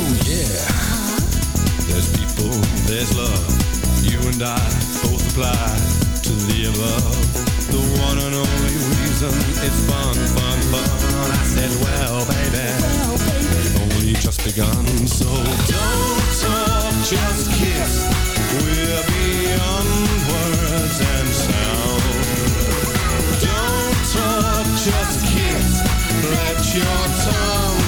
Oh yeah. There's people, there's love. You and I both apply to the above. The one and only reason fun, fun, fun. I said, well, baby, we've only just begun. So don't talk, just kiss. We're beyond words and sound. Don't talk, just kiss. Let your tongue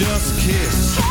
just kiss.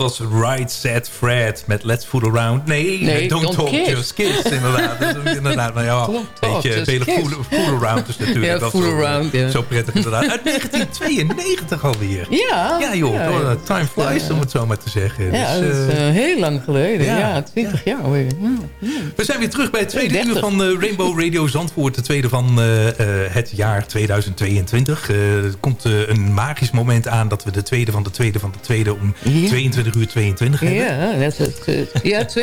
Was Right Set Fred met Let's Fool Around. Nee, Nee, Don't, Don't Talk, Kiss. Just Kiss. Inderdaad. Is inderdaad nou ja, een beetje vele fool, fool Around is natuurlijk. Ja, dat Fool zo, Around, ja. Zo prettig inderdaad. Uit 1992 alweer. Ja. Ja joh, Ja, door, ja. uh, time flies om het zo maar te zeggen. Ja, Dus, dat is eh, eh, heel lang geleden. ja. Ja, 20 jaar alweer. Ja. We zijn weer terug bij het tweede 30. uur van eh, Rainbow Radio Zandvoort. De tweede van eh, eh, het jaar 2022. Eh, er komt eh, een magisch moment aan dat we de tweede van de tweede van de tweede om Ja. 22 uur 22 hebben. Ja, dat is het, eh, ja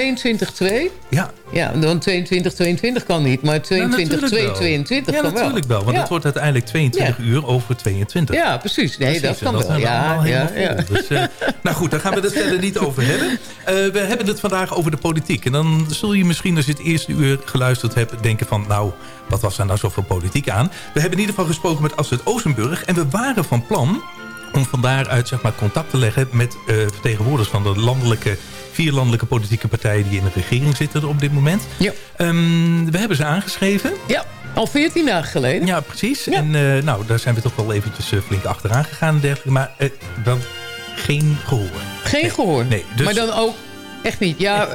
22-2. Ja, Ja, dan 22-22 kan niet, maar 22-2-22 natuurlijk wel. Ja, kan wel. natuurlijk wel. Want ja. het wordt uiteindelijk 22 Ja. uur over 22. Ja, precies. Nee, Precies, dat kan wel. zijn we Ja, allemaal ja, ja. Dus, eh, nou goed, daar gaan we het verder niet over hebben. Eh, we hebben het vandaag over de politiek. En dan zul je misschien als je het eerste uur geluisterd hebt... denken van, nou, wat was daar nou zoveel politiek aan? We hebben in ieder geval gesproken met Astrid Oostenburg. En we waren van plan om van daaruit zeg maar, contact te leggen... met eh, vertegenwoordigers van de landelijke, vier landelijke politieke partijen... die in de regering zitten op dit moment. Ja. Ehm, we hebben ze aangeschreven. Ja, al 14 dagen geleden. Ja, precies. Ja. En eh, nou, daar zijn we toch wel eventjes eh, flink achteraan gegaan en dergelijke. Maar dan geen gehoor. Geen gehoor. Nee, dus- Maar dan ook echt niet. Ja,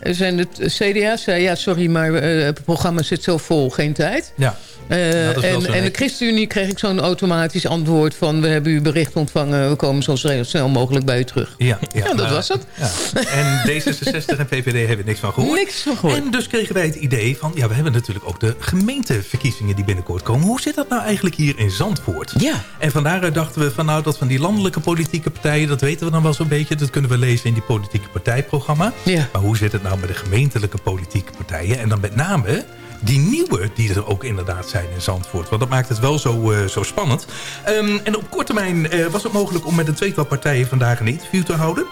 zijn het CDA zei, ja, sorry, maar het programma zit zo vol, geen tijd. Ja. Eh, en, en de. ChristenUnie kreeg ik zo'n automatisch antwoord van... we hebben uw bericht ontvangen, we komen zo snel mogelijk bij u terug. Ja, ja, Ja, dat was het. Ja. En D66 en VVD hebben niks van gehoord. Niks van gehoord. En dus kregen wij het idee van... ja, we hebben natuurlijk ook de gemeenteverkiezingen die binnenkort komen. Hoe zit dat nou eigenlijk hier in Zandvoort? Ja. En van daaruit dachten we van nou, dat van die landelijke politieke partijen... dat weten we dan wel zo'n beetje. Dat kunnen we lezen in die politieke partijprogramma. Ja. Maar hoe zit het nou met de gemeentelijke politieke partijen? En dan met name die nieuwe die er ook inderdaad zijn in Zandvoort. Want dat maakt het wel zo, eh, zo spannend. Ehm, en op korte termijn eh, was het mogelijk om met een tweetal partijen vandaag een interview te houden.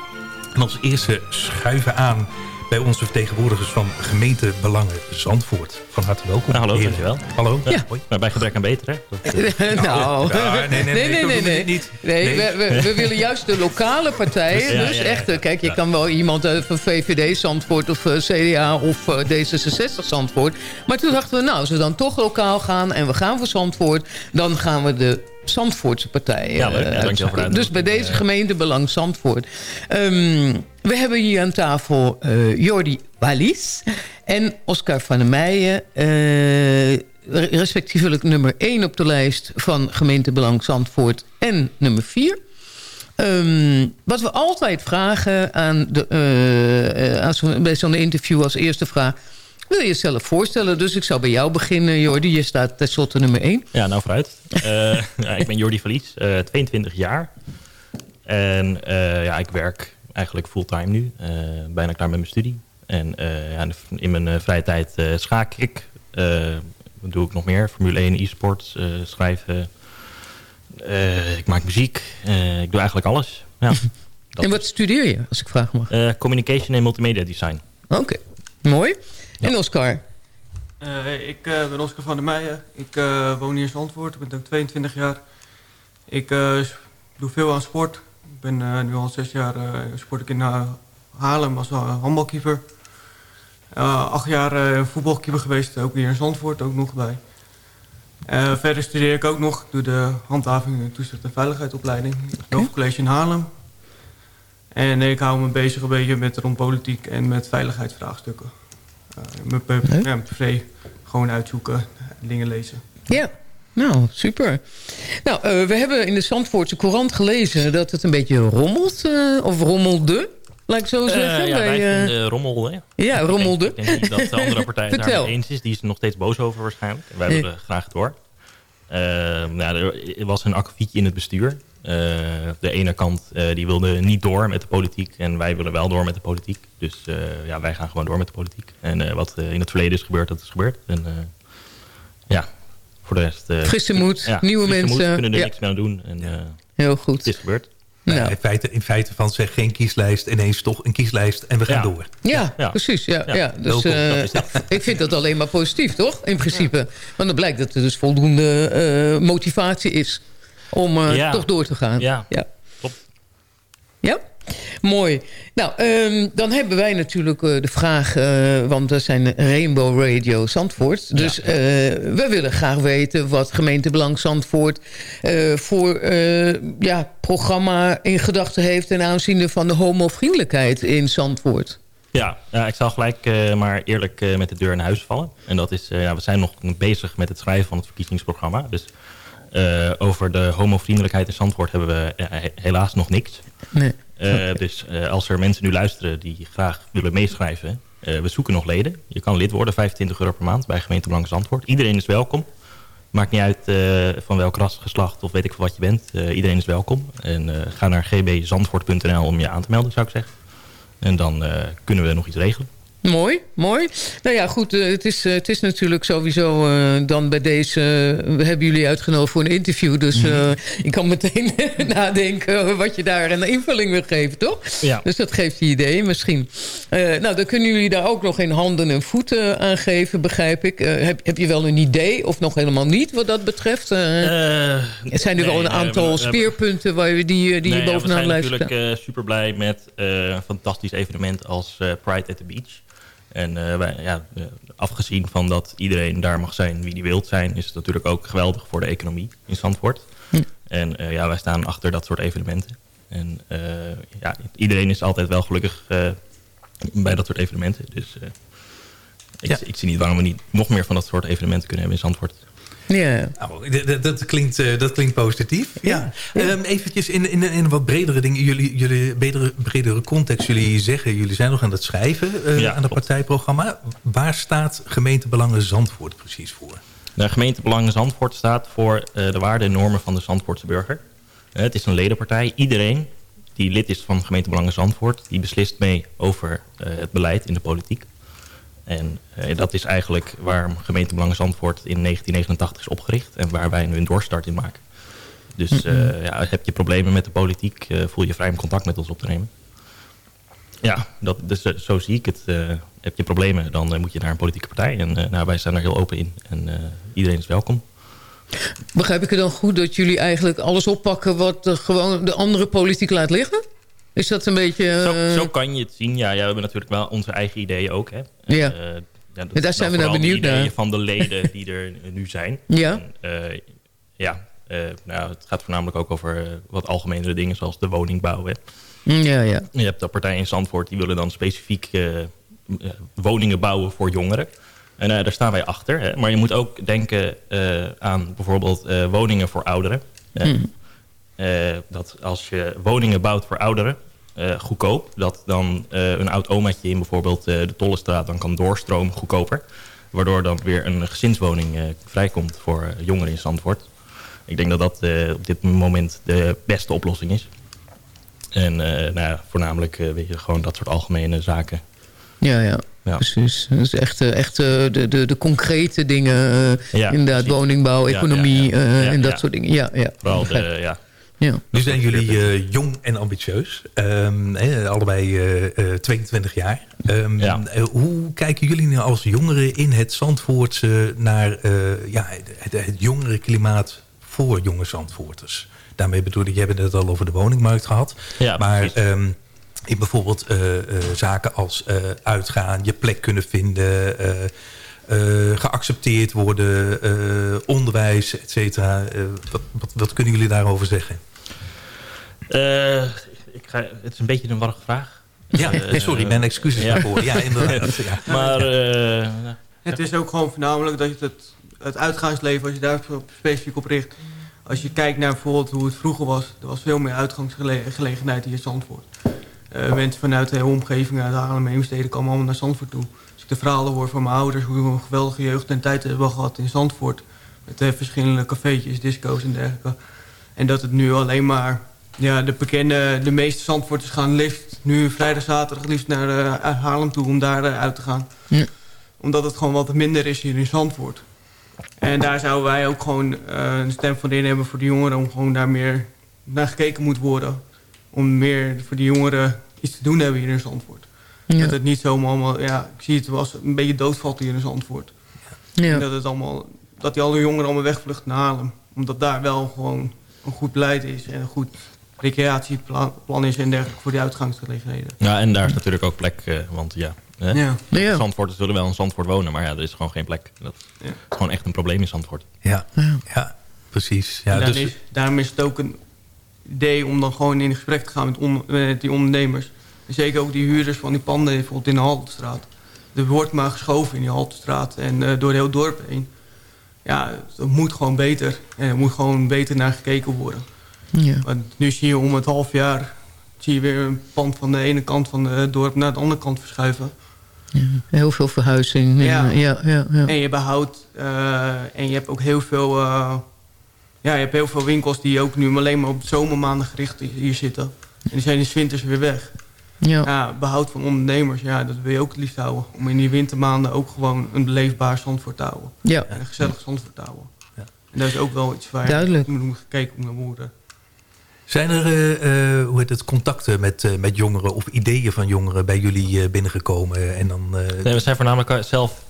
En als eerste schuiven aan bij onze vertegenwoordigers van gemeente Belangen Zandvoort. Van harte welkom. Nou, hallo, dankjewel. Hallo. Ja. Hoi. Maar bij gebrek aan beter, hè? Dat, eh, nou, ja, nee, nee, nee, we dit niet. Nee, Nee. We, we, we willen juist de lokale partijen. Ja, dus echt, eh, kijk, je kan wel iemand van VVD Zandvoort of eh, CDA of eh, D66 Zandvoort. Maar toen dachten we, nou, als we dan toch lokaal gaan en we gaan voor Zandvoort... dan gaan we de Zandvoortse partijen Ja, leuk. Ja, eh. Dus bij deze gemeente Belang Zandvoort. Ehm, we hebben hier aan tafel eh, Jordi Wallis en Oscar van der Meijen... eh, respectievelijk nummer 1 op de lijst van gemeentebelang Zandvoort en nummer 4. Ehm, wat we altijd vragen aan de, bij zo'n interview als eerste vraag... wil je jezelf voorstellen? Dus ik zou bij jou beginnen, Jordi. Je staat tenslotte nummer 1. ja, nou vooruit. Eh, ja, ik ben Jordi Verlies, eh 22 jaar. En eh, ja, ik werk eigenlijk fulltime nu. eh, bijna klaar met mijn studie. En eh, ja, in mijn eh, vrije tijd eh, schaak ik. Eh, wat doe ik nog meer? Formule 1, e-sports, eh, schrijven. Eh, ik maak muziek. Eh, ik doe eigenlijk alles. Ja, En wat studeer je, als ik vragen mag? Eh, communication en multimedia design. Oké, mooi. En Oscar? Eh, ik eh, ben Oscar van der Meijen. Ik eh, woon hier in Zandvoort. Ik ben ook 22 jaar. Ik eh, doe veel aan sport. Ik ben eh, nu al zes jaar eh, sport ik in Haarlem als uh, handbalkeeper. Eh, acht jaar eh, voetbalkeeper geweest, ook hier in Zandvoort ook nog bij. Eh, verder studeer ik ook nog. Ik doe de handhaving, toezicht en veiligheidsopleiding. Okay. College in Haarlem. En ik hou me bezig een beetje met rond politiek en met veiligheidsvraagstukken. Uh, mijn pe- Leuk. ja, privé gewoon uitzoeken, dingen lezen. Ja, nou, super. Nou, eh, we hebben in de Zandvoortse Courant gelezen... dat het een beetje rommelt, eh, of rommelde, laat ik zo Eh, zeggen. ja, bij, wij eh, vinden rommel. Hè? Ja, rommelde. Ik denk, ik denk niet dat de andere partij het daarmee eens is. Die is er nog steeds boos over waarschijnlijk. Wij willen graag door. Eh, nou, er was een akkefietje in het bestuur. Eh, de ene kant eh, die wilde niet door met de politiek. En wij willen wel door met de politiek. Dus eh, ja, wij gaan gewoon door met de politiek. En eh, wat eh, in het verleden is gebeurd, dat is gebeurd. En eh, ja, voor de rest... eh, Frisse moed, ja, nieuwe frisse moed, mensen. kunnen er Ja. niks meer aan doen. En, eh, Heel goed. Het is gebeurd. Nee, Nou. in, feite, in feite van zeg geen kieslijst, ineens toch een kieslijst en we gaan Ja. door. Ja, Ja. precies. Ja, ja. Ja. Dus, eh, ik vind dat alleen maar positief, toch? In principe. Want dan blijkt dat er dus voldoende eh, motivatie is... om eh, Ja. toch door te gaan. Ja. Ja? Klopt. Ja? Mooi. Nou, ehm, dan hebben wij natuurlijk eh, de vraag... eh, want we zijn Rainbow Radio Zandvoort. Dus we willen graag weten wat gemeentebelang Zandvoort... voor ja, programma in gedachten heeft... ten aanzien van de homovriendelijkheid in Zandvoort. Ja, ja, ik zal gelijk maar eerlijk met de deur in huis vallen. En dat is, ja, we zijn nog bezig met het schrijven van het verkiezingsprogramma. Dus eh, over de homovriendelijkheid in Zandvoort hebben we he- helaas nog niks. Nee. Eh, dus eh, als er mensen nu luisteren die graag willen meeschrijven... eh, we zoeken nog leden. Je kan lid worden, 25 euro per maand bij gemeente Belang Zandvoort. Iedereen is welkom. Maakt niet uit eh, van welk ras, geslacht of weet ik wat je bent. Eh, iedereen is welkom. En eh, ga naar gbzandvoort.nl om je aan te melden, zou ik zeggen. En dan eh, kunnen we nog iets regelen. Mooi, mooi. Nou ja, goed, eh, het is, eh, het is natuurlijk sowieso eh, dan bij deze... we hebben jullie uitgenodigd voor een interview. Dus eh, ik kan meteen nadenken wat je daar een invulling wil geven, toch? Ja. Dus dat geeft je idee misschien. Nou, dan kunnen jullie daar ook nog in handen en voeten aan geven, begrijp ik. Heb, heb je wel een idee of nog helemaal niet wat dat betreft? Zijn er wel nee, een aantal we- we- speerpunten waar je die, die Nee, je ja, bovenaan we lijst zijn natuurlijk super blij met een fantastisch evenement als Pride at the Beach. En eh, wij, ja, eh, afgezien van dat iedereen daar mag zijn wie die wilt zijn... is het natuurlijk ook geweldig voor de economie in Zandvoort. Hm. En eh, ja, wij staan achter dat soort evenementen. En ja, iedereen is altijd wel gelukkig bij dat soort evenementen. Dus ik, Ja. ik zie niet waarom we niet nog meer van dat soort evenementen kunnen hebben in Zandvoort. Ja. Nou, dat, klinkt, eh, dat klinkt positief. Ja. Ehm, eventjes in, in, in een wat bredere dingen. Jullie, jullie bredere, bredere context. Jullie zeggen, jullie zijn nog aan het schrijven eh, Ja, aan het partijprogramma. Waar staat gemeentebelangen Zandvoort precies voor? De gemeente Belangen Zandvoort staat voor eh, de waarden en normen van de Zandvoortse burger. Het is een ledenpartij. Iedereen die lid is van gemeente Belangen Zandvoort... die beslist mee over eh, het beleid in de politiek. En eh, dat is eigenlijk waar gemeente Belangen Zandvoort in 1989 is opgericht... en waar wij nu een doorstart in maken. Dus eh, ja, heb je problemen met de politiek... eh, voel je vrij om contact met ons op te nemen. Ja, dat, dus, zo zie ik het. Heb je problemen, dan moet je naar een politieke partij. En nou, wij zijn er heel open in. En iedereen is welkom. Begrijp ik het dan goed dat jullie eigenlijk alles oppakken... wat gewoon de andere politiek laat liggen? Is dat een beetje... Zo, eh, zo kan je het zien. Ja, ja, we hebben natuurlijk wel onze eigen ideeën ook. Hè. Ja. Eh, ja, dat daar zijn we nou vooral de benieuwd naar. van de leden die er nu zijn. Ja. En, eh, ja, nou, het gaat voornamelijk ook over wat algemenere dingen... zoals de woningbouw. Hè. Ja, ja. Je hebt de partij in Zandvoort, die willen dan specifiek woningen bouwen voor jongeren. En daar staan wij achter. Hè. Maar je moet ook denken aan bijvoorbeeld woningen voor ouderen. Eh, dat als je woningen bouwt voor ouderen, goedkoop... dat dan eh, een oud omaatje in bijvoorbeeld eh, de Tollestraat dan kan doorstromen goedkoper. Waardoor dan weer een gezinswoning eh, vrijkomt voor eh, jongeren in Zandvoort. Ik denk dat dat eh, op dit moment de beste oplossing is. En eh, nou ja, voornamelijk eh, weet je, gewoon dat soort algemene zaken. Ja, ja. Ja. Precies. Dus echt, eh, echt eh, de, de, de concrete dingen. eh, Ja, inderdaad, precies. woningbouw, economie ja, eh, en dat soort dingen. Ja, ja. Vooral de, Begrijp. ja, ja. Nu zijn jullie eh, jong en ambitieus. Ehm, hè, allebei eh, eh, 22 jaar. Ehm, Ja. eh, hoe kijken jullie nou als jongeren in het Zandvoortse... naar eh, ja, het, het jongerenklimaat voor jonge Zandvoorters? Daarmee bedoel ik, je hebt het al over de woningmarkt gehad. Ja, maar ehm, in bijvoorbeeld eh, eh, zaken als eh, uitgaan, je plek kunnen vinden... eh, eh, geaccepteerd worden, eh, onderwijs, et cetera. Eh, wat, wat, wat kunnen jullie daarover zeggen? Eh, ik ga, het is een beetje een warrige vraag. Ja, Eh, nee, sorry, mijn excuses ja. daarvoor. Ja, inderdaad. Ja. Maar eh, Het is ook gewoon voornamelijk dat je het, het uitgaansleven, als je daar specifiek op richt... als je kijkt naar bijvoorbeeld hoe het vroeger was... er was veel meer uitgangsgelegenheid hier in Zandvoort. Eh, mensen vanuit de hele omgeving, uit Haarlem en Heemstede... komen allemaal naar Zandvoort toe. Als ik de verhalen hoor van mijn ouders... hoe we een geweldige jeugd en tijd hebben gehad in Zandvoort... met eh, verschillende cafeetjes, disco's en dergelijke. En dat het nu alleen maar... Ja, de bekende, de meeste Zandvoorters gaan liefst nu vrijdag, zaterdag... liefst naar eh, Haarlem toe om daar eh, uit te gaan Ja. omdat het gewoon wat minder is hier in Zandvoort. En daar zouden wij ook gewoon eh, een stem van in hebben voor de jongeren... om gewoon daar meer naar gekeken moet worden. Om meer voor die jongeren iets te doen hebben hier in Zandvoort. Ja. Dat het niet zomaar allemaal... Ja, ik zie het als een beetje doodvalt hier in Zandvoort. Ja. En dat, het allemaal, dat die alle jongeren allemaal wegvluchten naar Haarlem. Omdat daar wel gewoon een goed beleid is en een goed recreatieplan is en dergelijke voor die uitgangsgelegenheden. Ja, en daar is natuurlijk ook plek, uh, want ja... Hè? Ja. Ja. Zandvoorters zullen wel in Zandvoort wonen, maar ja, er is gewoon geen plek. Dat Ja. is gewoon echt een probleem in Zandvoort. Ja, ja precies. Ja, dus, is, daarom is het ook een idee om dan gewoon in gesprek te gaan met, on- met die ondernemers. En zeker ook die huurders van die panden bijvoorbeeld in de Haltestraat. Er wordt maar geschoven in die Haltestraat en eh, door heel het dorp heen. Ja, dat moet gewoon beter. En er moet gewoon beter naar gekeken worden. Ja. Want nu zie je om het half jaar... zie je weer een pand van de ene kant van het dorp naar de andere kant verschuiven. Heel veel verhuizing. Ja. Ja, ja, ja, ja. En je behoudt... eh, en je hebt ook heel veel... eh, ja, je hebt heel veel winkels die ook nu alleen maar op de zomermaanden gericht hier zitten. En die zijn in 's winters weer weg. Ja. Ja, behoud van ondernemers, ja, dat wil je ook het liefst houden. Om in die wintermaanden ook gewoon een beleefbaar Zandvoort te houden. Ja. En een gezellig Zandvoort te houden. Ja. En dat is ook wel iets waar Duidelijk. je moet gekeken moet worden. Zijn er eh, eh, hoe heet het, contacten met, eh, met jongeren of ideeën van jongeren bij jullie binnengekomen? En dan, Nee, we zijn voornamelijk zelf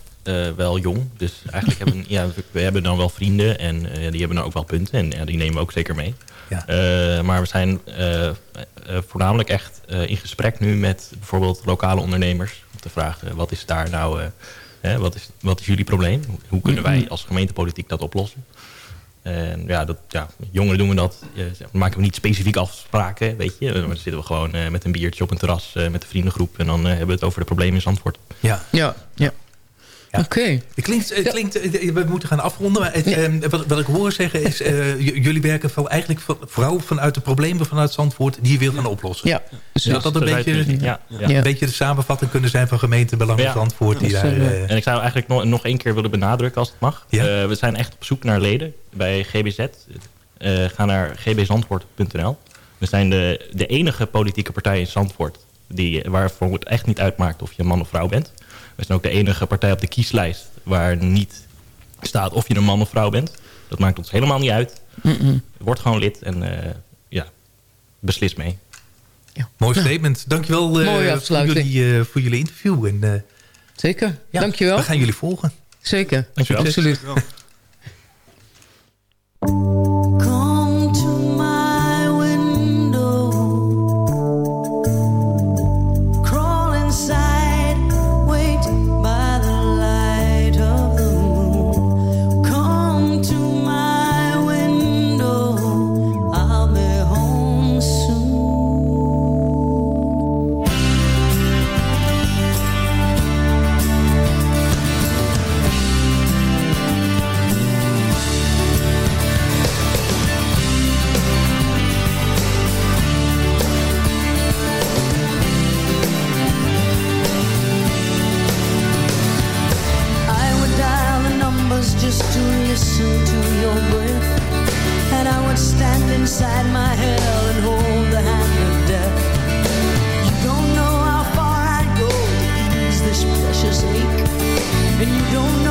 wel jong. Dus eigenlijk hebben ja, we, hebben dan wel vrienden en die hebben dan ook wel punten. En ja, die nemen we ook zeker mee. Ja. Maar we zijn voornamelijk echt in gesprek nu met bijvoorbeeld lokale ondernemers. Om te vragen, wat is daar nou, hè, wat, is, wat is jullie probleem? Hoe, hoe kunnen wij als gemeentepolitiek dat oplossen? En ja, dat, ja, jongeren doen we dat. eh, maken we niet specifiek afspraken, weet je. Maar dan zitten we gewoon eh, met een biertje op een terras eh, met de vriendengroep. En dan eh, hebben we het over de problemen in Zandvoort. ja. Ja, ja. Oké. Het klinkt, het klinkt, eh, we moeten gaan afronden. Maar het, eh, wat, wat ik hoor zeggen is... eh, jullie werken van, eigenlijk vooral vanuit de problemen vanuit Zandvoort... die je wil gaan oplossen. Ja. Zou dat een beetje, zien. Ja, ja. een beetje de samenvatting kunnen zijn... van gemeentebelangen Ja. Zandvoort? Die daar, eh, En ik zou eigenlijk nog, nog één keer willen benadrukken als het mag. Ja. Eh, we zijn echt op zoek naar leden bij GBZ. Eh, ga naar gbzandvoort.nl. We zijn de, de enige politieke partij in Zandvoort... Die, waarvoor het echt niet uitmaakt of je een man of vrouw bent. We zijn ook de enige partij op de kieslijst... waar niet staat of je een man of vrouw bent. Dat maakt ons helemaal niet uit. Word gewoon lid en eh, ja, beslis mee. Mooi statement. Dankjewel eh, Mooie voor, jullie, eh, voor jullie interview. En, eh, Zeker. ja, Dankjewel. We gaan jullie volgen. Zeker. Dankjewel. Absoluut. Wel. inside my hell and hold the hand of death. You don't know how far I'd go to ease this precious ache, and you don't know.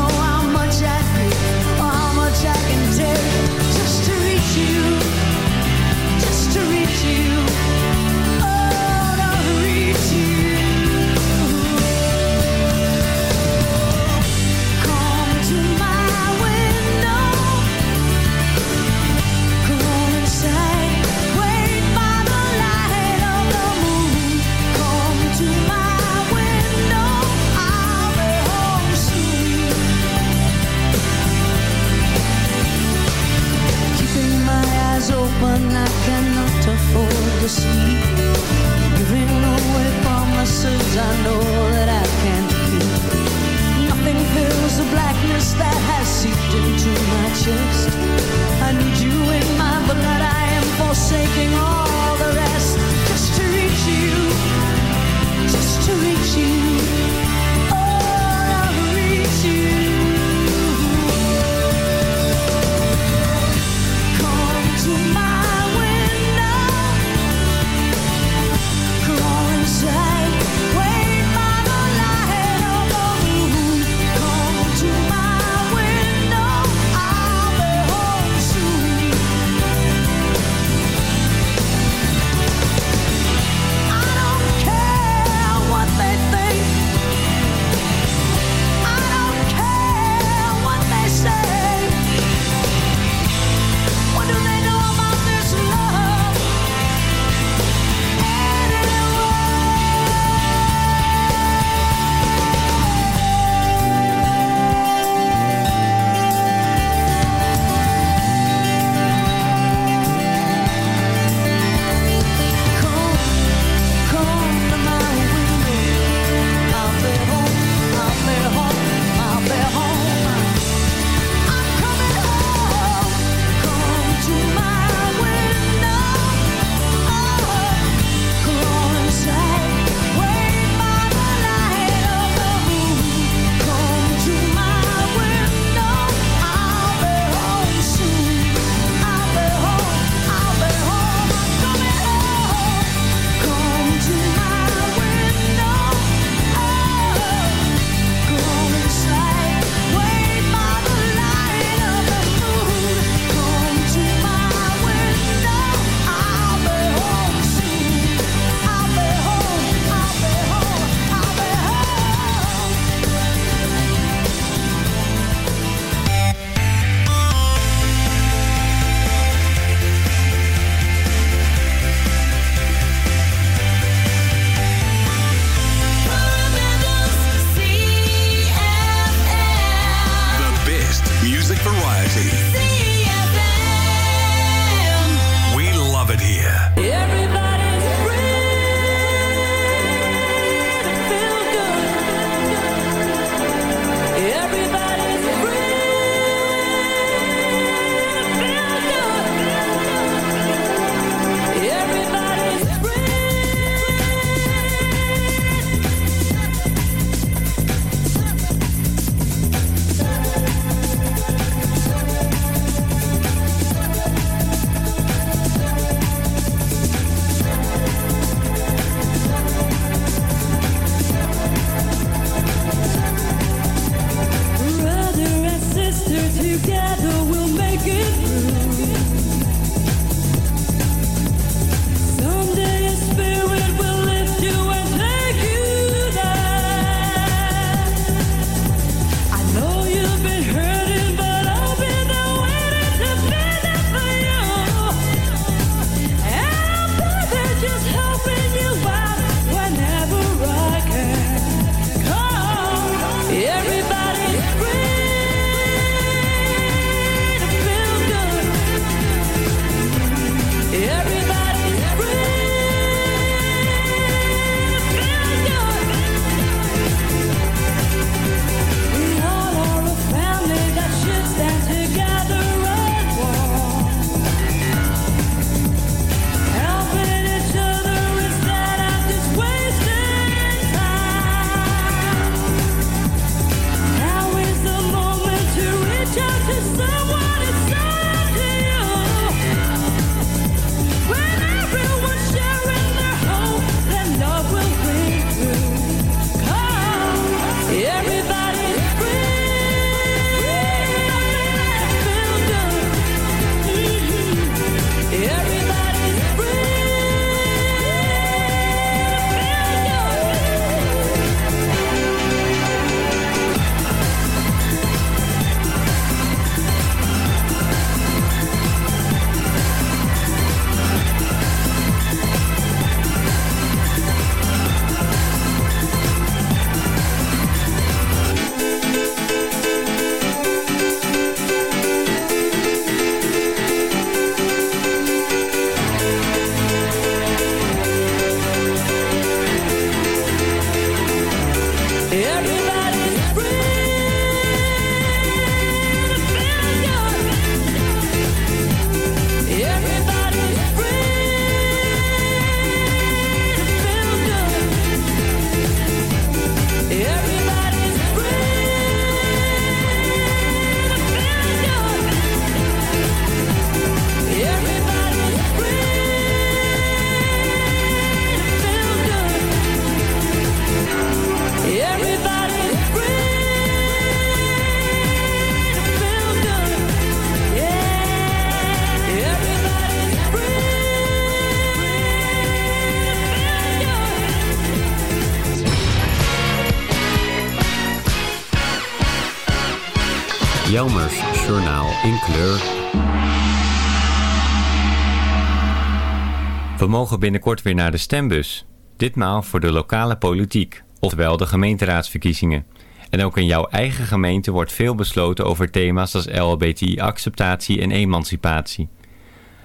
Mogen binnenkort weer naar de stembus. Ditmaal voor de lokale politiek, oftewel de gemeenteraadsverkiezingen. En ook in jouw eigen gemeente wordt veel besloten over thema's als LHBTI-acceptatie en emancipatie.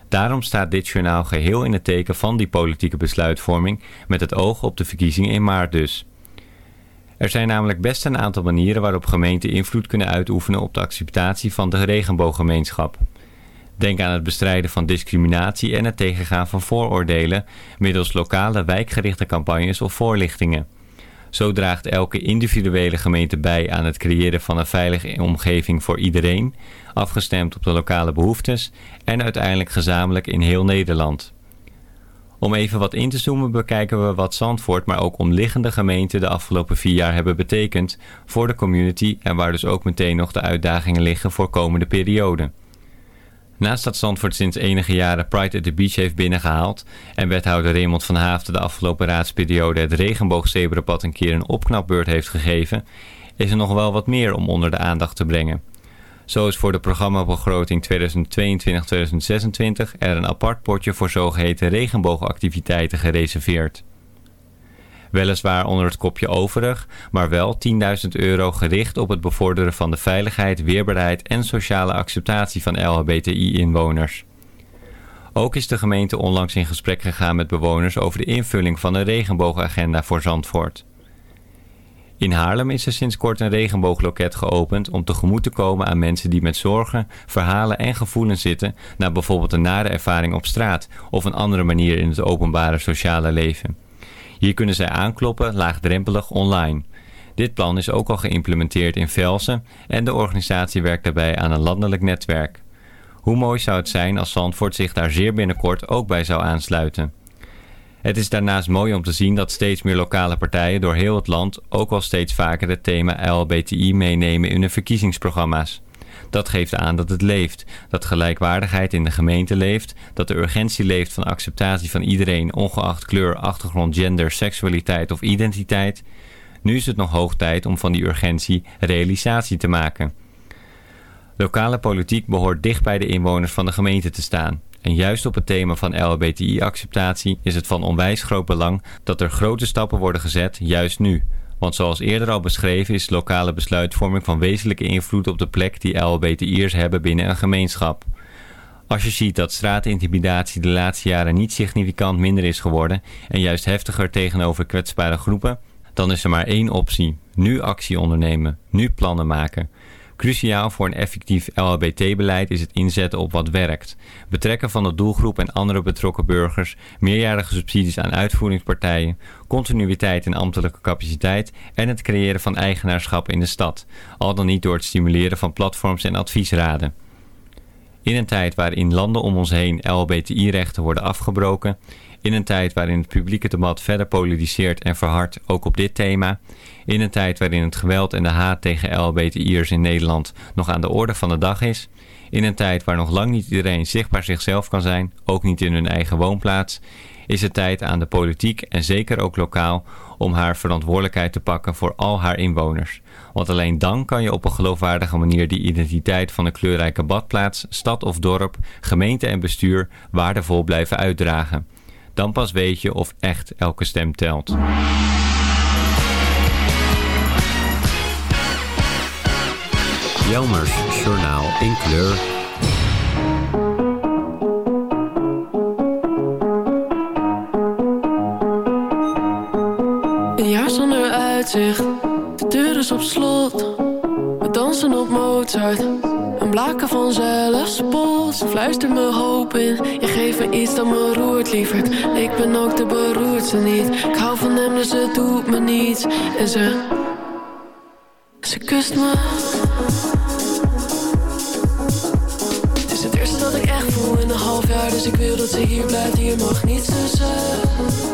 Daarom staat dit journaal geheel in het teken van die politieke besluitvorming met het oog op de verkiezingen in maart dus. Er zijn namelijk best een aantal manieren waarop gemeenten invloed kunnen uitoefenen op de acceptatie van de regenbooggemeenschap. Denk aan het bestrijden van discriminatie en het tegengaan van vooroordelen middels lokale wijkgerichte campagnes of voorlichtingen. Zo draagt elke individuele gemeente bij aan het creëren van een veilige omgeving voor iedereen, afgestemd op de lokale behoeftes en uiteindelijk gezamenlijk in heel Nederland. Om even wat in te zoomen bekijken we wat Zandvoort, maar ook omliggende gemeenten de afgelopen vier jaar hebben betekend voor de community en waar dus ook meteen nog de uitdagingen liggen voor komende periode. Naast dat Zandvoort sinds enige jaren Pride at the Beach heeft binnengehaald en wethouder Raymond van Haafden de afgelopen raadsperiode het regenboogzebrapad een keer een opknapbeurt heeft gegeven, is er nog wel wat meer om onder de aandacht te brengen. Zo is voor de programmabegroting 2022-2026 er een apart potje voor zogeheten regenboogactiviteiten gereserveerd. Weliswaar onder het kopje overig, maar wel 10.000 euro gericht op het bevorderen van de veiligheid, weerbaarheid en sociale acceptatie van LHBTI-inwoners. Ook is de gemeente onlangs in gesprek gegaan met bewoners over de invulling van een regenboogagenda voor Zandvoort. In Haarlem is er sinds kort een regenboogloket geopend om tegemoet te komen aan mensen die met zorgen, verhalen en gevoelens zitten na bijvoorbeeld een nare ervaring op straat of een andere manier in het openbare sociale leven. Hier kunnen zij aankloppen, laagdrempelig online. Dit plan is ook al geïmplementeerd in Velsen en de organisatie werkt daarbij aan een landelijk netwerk. Hoe mooi zou het zijn als Zandvoort zich daar zeer binnenkort ook bij zou aansluiten. Het is daarnaast mooi om te zien dat steeds meer lokale partijen door heel het land ook al steeds vaker het thema LBTI meenemen in hun verkiezingsprogramma's. Dat geeft aan dat het leeft, dat gelijkwaardigheid in de gemeente leeft, dat de urgentie leeft van acceptatie van iedereen ongeacht kleur, achtergrond, gender, seksualiteit of identiteit. Nu is het nog hoog tijd om van die urgentie realisatie te maken. Lokale politiek behoort dicht bij de inwoners van de gemeente te staan. En juist op het thema van LHBTI-acceptatie is het van onwijs groot belang dat er grote stappen worden gezet, juist nu. Want zoals eerder al beschreven is lokale besluitvorming van wezenlijke invloed op de plek die LHBTI'ers hebben binnen een gemeenschap. Als je ziet dat straatintimidatie de laatste jaren niet significant minder is geworden en juist heftiger tegenover kwetsbare groepen, dan is er maar één optie. Nu actie ondernemen, nu plannen maken. Cruciaal voor een effectief LHBT-beleid is het inzetten op wat werkt. Betrekken van de doelgroep en andere betrokken burgers, meerjarige subsidies aan uitvoeringspartijen, continuïteit in ambtelijke capaciteit en het creëren van eigenaarschap in de stad, al dan niet door het stimuleren van platforms en adviesraden. In een tijd waarin landen om ons heen LHBTI-rechten worden afgebroken, in een tijd waarin het publieke debat verder polariseert en verhardt, ook op dit thema. In een tijd waarin het geweld en de haat tegen LHBTI'ers in Nederland nog aan de orde van de dag is. In een tijd waar nog lang niet iedereen zichtbaar zichzelf kan zijn, ook niet in hun eigen woonplaats. Is het tijd aan de politiek en zeker ook lokaal om haar verantwoordelijkheid te pakken voor al haar inwoners. Want alleen dan kan je op een geloofwaardige manier die identiteit van een kleurrijke badplaats, stad of dorp, gemeente en bestuur waardevol blijven uitdragen. Dan pas weet je of echt elke stem telt. Jelmers Journaal in kleur. Een jaar zonder uitzicht, de deur is op slot. We dansen op Mozart, een blaken van zelfspot. Ze fluistert me hoop in, je geeft me iets dat me roert, lieverd. Ik ben ook de beroerdste niet, ik hou van hem dus het doet me niets. En ze, ze kust me. Dat ze hier blijft. Hier mag niets tussen.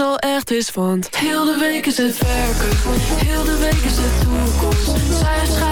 al echt is Want heel de week is het werken. Heel de week is het toekomst. Zij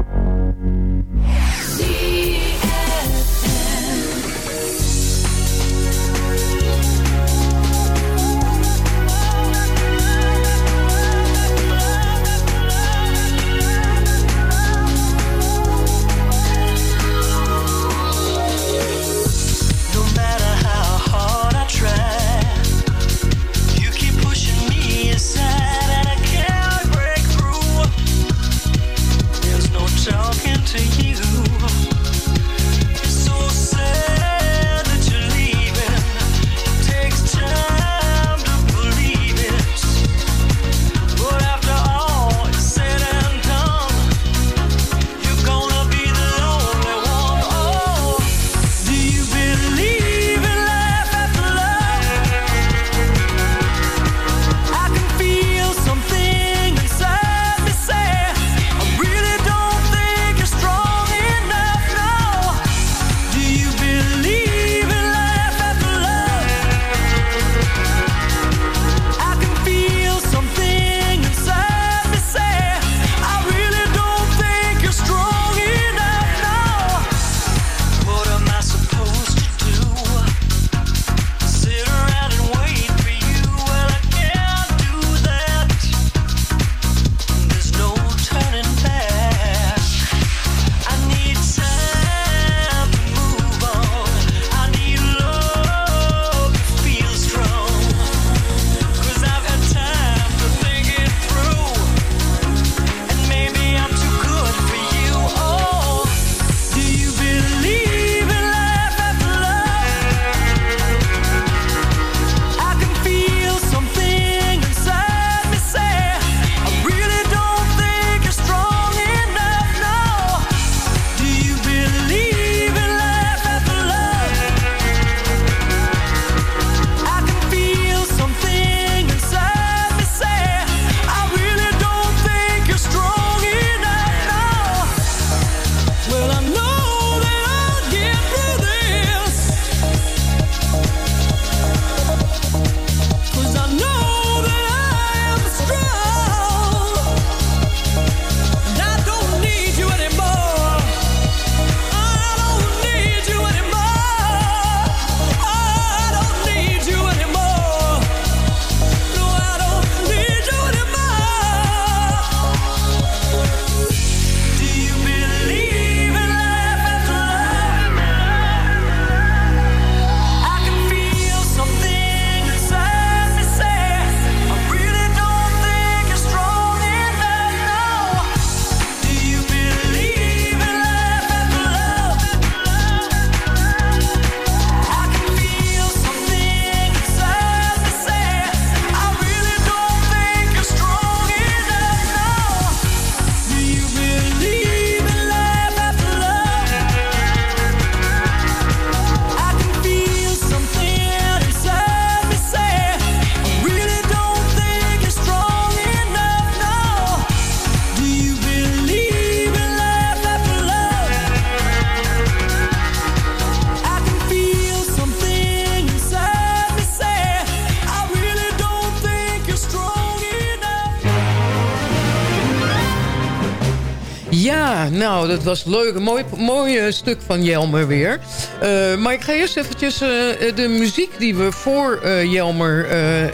Ja, nou, was leuk. Een mooi, mooi eh, stuk van Jelmer weer. Uh, maar ik ga eerst eventjes uh, de muziek die we voor Jelmer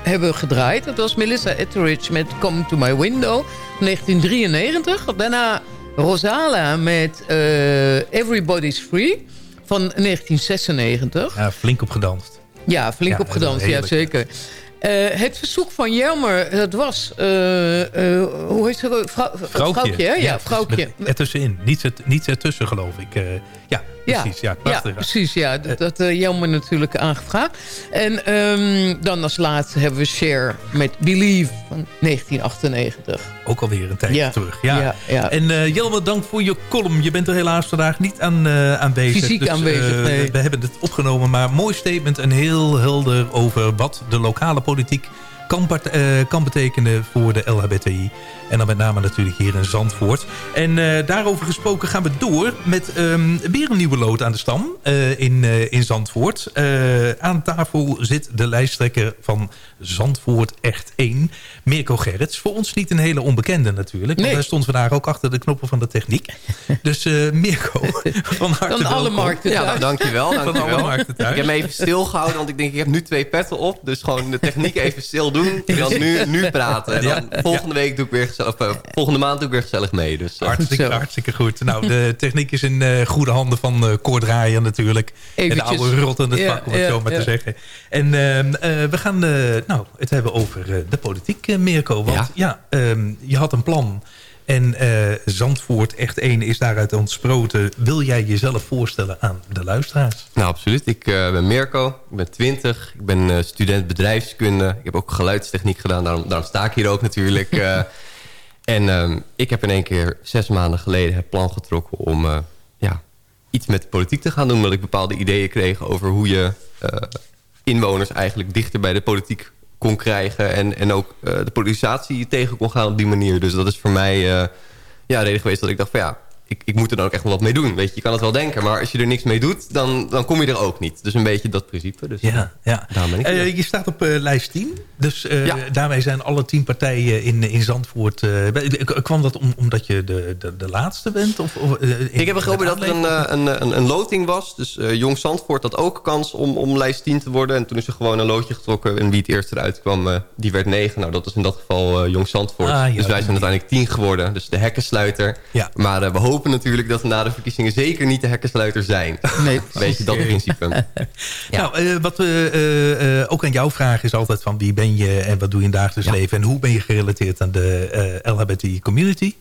hebben gedraaid. Dat was Melissa Etheridge met Come to My Window, 1993. Daarna Rosala met Everybody's Free van 1996. Ja, flink opgedanst. Ja, flink ja, opgedanst, ja zeker. Uh, het verzoek van Jelmer, dat was... Uh, uh, hoe heet het? Vrou vrouwtje. Ja, ja vrouwtje. Ertussenin. Niets, niets ertussen, geloof ik. ja, precies. Ja, precies. Ja, dat, dat Jelmer natuurlijk aangevraagd. En um, dan als laatste hebben we Cher met Believe van 1998. Ook alweer een tijdje terug. Ja. Ja, En uh, Jelmer, dank voor je column. Je bent er helaas vandaag niet aan, uh, aanwezig. Fysiek dus, aanwezig, uh, nee. We hebben het opgenomen, maar mooi statement en heel helder over wat de lokale politiek kan, uh, kan betekenen voor de LHBTI. En dan met name natuurlijk hier in Zandvoort. En uh, daarover gesproken gaan we door met um, weer een nieuwe lood aan de stam uh, in, in Zandvoort. aan tafel zit de lijsttrekker van Zandvoort Echt 1, Mirko Gerrits. Voor ons niet een hele onbekende natuurlijk. Want hij stond vandaag ook achter de knoppen van de techniek. Dus Mirko, van harte Van alle markten thuis. Ja, dankjewel. dankjewel. Van alle markten thuis. Ik heb me even stilgehouden, want ik denk ik heb nu twee petten op. Dus gewoon de techniek even stil doen. En dan nu, nu praten. En dan volgende week doe ik weer gezellig, of, uh, volgende maand doe ik weer gezellig mee. Dus, uh. hartstikke, hartstikke goed. Nou, de techniek is in uh, goede handen van uh, Cor Draaier natuurlijk. Eventjes. En de oude rot in het vak, om het zo maar te zeggen. En ehm, we gaan nou, het hebben over de politiek, Mirko. Want ja, ehm, je had een plan... En uh, Zandvoort echt één is daaruit ontsproten. Wil jij jezelf voorstellen aan de luisteraars? Nou, absoluut. Ik uh, ben Mirko, ik ben 20. Ik ben uh, student bedrijfskunde. Ik heb ook geluidstechniek gedaan, daarom, daarom sta ik hier ook natuurlijk. en ehm, ik heb in één keer zes maanden geleden het plan getrokken... om ja, iets met politiek te gaan doen. Omdat ik bepaalde ideeën kreeg over hoe je inwoners eigenlijk dichter bij de politiek kon krijgen. En, en ook uh, de politisatie tegen kon gaan op die manier. Dus dat is voor mij uh, ja, reden geweest dat ik dacht van ja ik, ik moet er dan ook echt wel wat mee doen. Weet je, je kan het wel denken, maar als je er niks mee doet, dan, dan kom je er ook niet. Dus een beetje dat principe. Dus, ja, ja. Ben ik uh, je staat op uh, lijst 10. Dus uh, ja. daarmee zijn alle tien partijen in, in Zandvoort... kwam dat om, omdat je de, de, de laatste bent? Of, of ik heb begrepen dat er een, een, een, een loting was. Dus Jong Zandvoort had ook kans om, om lijst 10 te worden. En toen is er gewoon een loodje getrokken. En wie het eerst eruit kwam, die werd 9. Nou, dat is in dat geval Jong Zandvoort. Ah, ja, dus wij zijn uiteindelijk 10 geworden. Dus de hekkensluiter. Ja. Maar we hopen hopen natuurlijk dat we na de verkiezingen zeker niet de hekkensluiter zijn. Nee. Weet je, dat principe. ja. Nou, uh, wat we uh, uh, ook aan jou vragen is altijd van wie ben je en wat doe je in dagelijks ja. leven... en hoe ben je gerelateerd aan de LHBT community?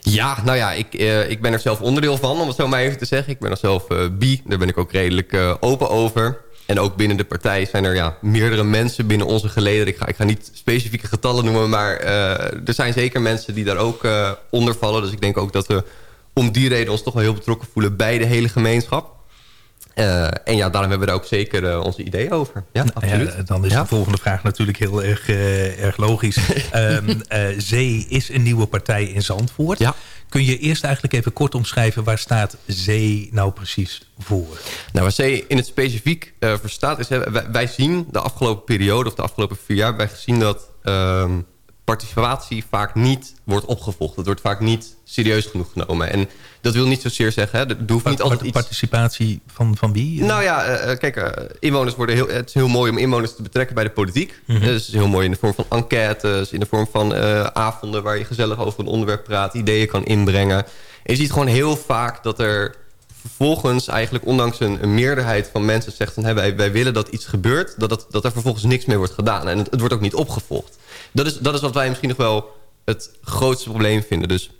Ja, nou ja, ik, ik ben er zelf onderdeel van, om het zo maar even te zeggen. Ik ben er zelf bi, daar ben ik ook redelijk open over. En ook binnen de partij zijn er ja, meerdere mensen binnen onze geleden. Ik ga, ik ga niet specifieke getallen noemen, maar uh, er zijn zeker mensen die daar ook uh, onder vallen. Dus ik denk ook dat we om die reden ons toch wel heel betrokken voelen bij de hele gemeenschap. Uh, en ja, daarom hebben we daar ook zeker uh, onze ideeën over. Ja, absoluut. Ja, dan is ja. de volgende vraag natuurlijk heel erg, uh, erg logisch. um, Zee is een nieuwe partij in Zandvoort. Ja. Kun je eerst eigenlijk even kort omschrijven... waar staat Zee nou precies voor? Nou, waar Zee in het specifiek voor staat... is wij, wij, zien de afgelopen periode of de afgelopen vier jaar... wij gezien dat um, participatie vaak niet wordt opgevolgd. Dat wordt vaak niet serieus genoeg genomen. En dat wil niet zozeer zeggen... Hè, er hoeft niet altijd iets... Participatie van, van wie? Nou ja, uh, kijk, uh, inwoners worden heel, het is heel mooi om inwoners te betrekken bij de politiek. Mm -hmm. dus het is heel mooi in de vorm van enquêtes... in de vorm van avonden waar je gezellig over een onderwerp praat... ideeën kan inbrengen. En je ziet gewoon heel vaak dat er vervolgens eigenlijk ondanks een, een meerderheid van mensen zegt... Van, hey, wij, wij willen dat iets gebeurt, dat, dat, dat er vervolgens niks meer wordt gedaan. En het, het wordt ook niet opgevolgd. Dat is, dat is wat wij misschien nog wel het grootste probleem vinden. Dus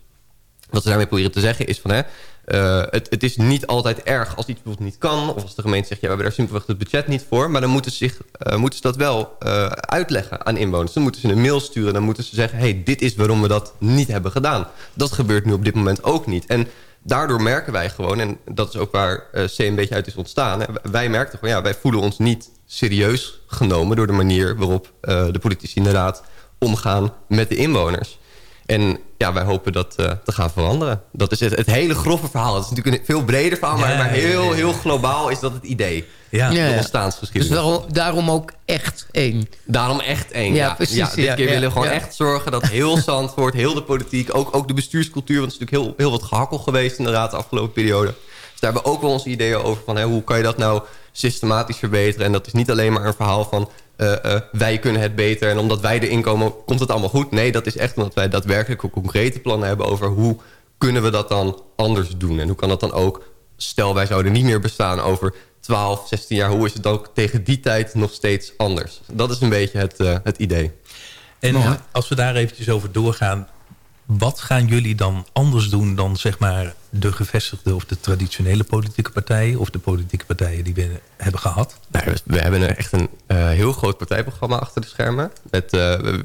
wat we daarmee proberen te zeggen is van... Hè, uh, het, het, is niet altijd erg als iets bijvoorbeeld niet kan... of als de gemeente zegt, ja, we hebben daar simpelweg het budget niet voor... maar dan moeten ze, zich, uh, moeten ze dat wel uh, uitleggen aan inwoners. Dan moeten ze een mail sturen, dan moeten ze zeggen... hey, dit is waarom we dat niet hebben gedaan. Dat gebeurt nu op dit moment ook niet. En daardoor merken wij gewoon, en dat is ook waar C een beetje uit is ontstaan... Wij merkten gewoon, ja, wij voelen ons niet serieus genomen... door de manier waarop de politici inderdaad omgaan met de inwoners. En ja, wij hopen dat uh, te gaan veranderen. Dat is het, het, hele grove verhaal. Het is natuurlijk een veel breder verhaal, maar, maar heel, heel globaal is dat het idee. Ja. De ontstaansgeschiedenis. Dus daarom, daarom ook echt één. Daarom echt één, ja. ja. precies. Ja, dit keer willen we gewoon echt zorgen dat heel Zandvoort, heel de politiek... ook, ook de bestuurscultuur, want het is natuurlijk heel, heel wat gehakkel geweest... inderdaad de afgelopen periode. Dus daar hebben we ook wel onze ideeën over van... Hè, hoe kan je dat nou systematisch verbeteren. En dat is niet alleen maar een verhaal van... Uh, uh, wij kunnen het beter en omdat wij erin komen komt het allemaal goed. Nee, dat is echt omdat wij daadwerkelijk concrete plannen hebben... over hoe kunnen we dat dan anders doen. En hoe kan dat dan ook... stel wij zouden niet meer bestaan over 12, 16 jaar... hoe is het ook tegen die tijd nog steeds anders? Dat is een beetje het, uh, het idee. En Mooi. als we daar eventjes over doorgaan wat gaan jullie dan anders doen dan zeg maar de gevestigde of de traditionele politieke partijen of de politieke partijen die we hebben gehad? Nou, we hebben echt een uh, heel groot partijprogramma achter de schermen. Met, uh,